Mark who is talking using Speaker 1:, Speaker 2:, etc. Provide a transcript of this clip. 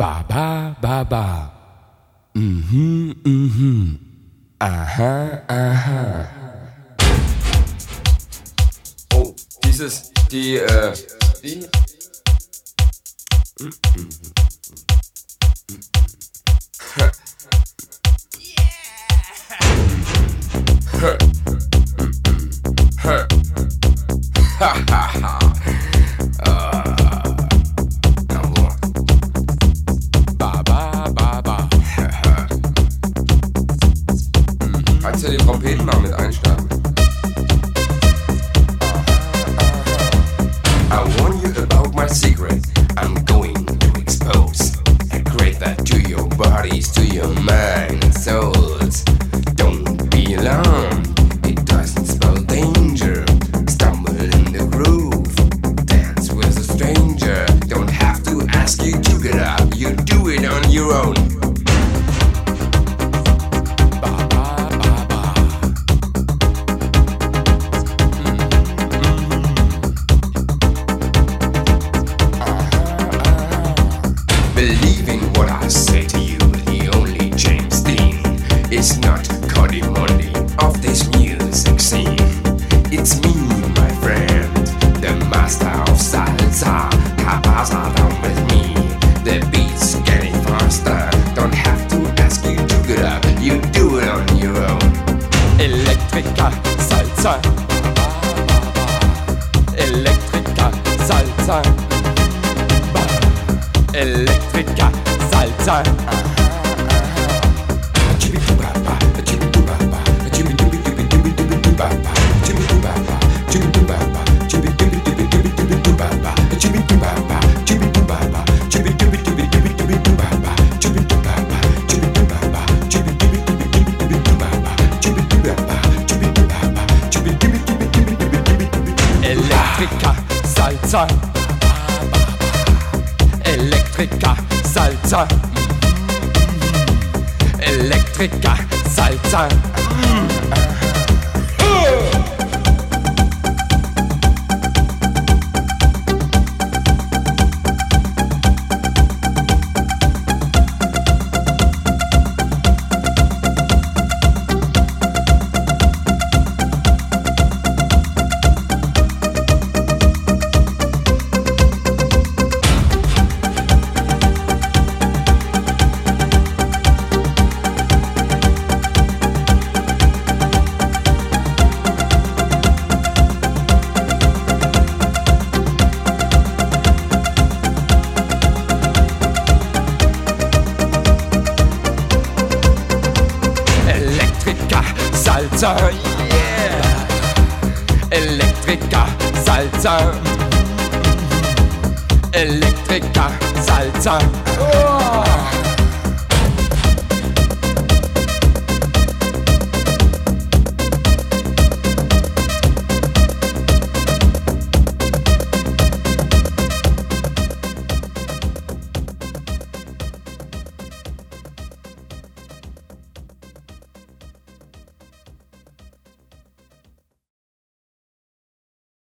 Speaker 1: Ba ba ba ba. Mhm, mhm. Aha, aha.
Speaker 2: Oh, dieses, die, äh, die. Kannst du die Trompeten mal mit? I warn you about my secret. I'm going to expose. I create that to your bodies, to your mind and souls. It's me, my friend, the master of salsa. Cabasa down with me. The beat's getting faster. Don't have to ask you to get up. You do it on your own.
Speaker 1: Electrica, Salsa. Electrica, Salsa. Ba. Electrica, Salsa. Electrica, Salsa. Electrica, Salsa. Electrica, Salsa. Salsa, yeah. Electrica, Salsa. Electrica, Salsa. Oh.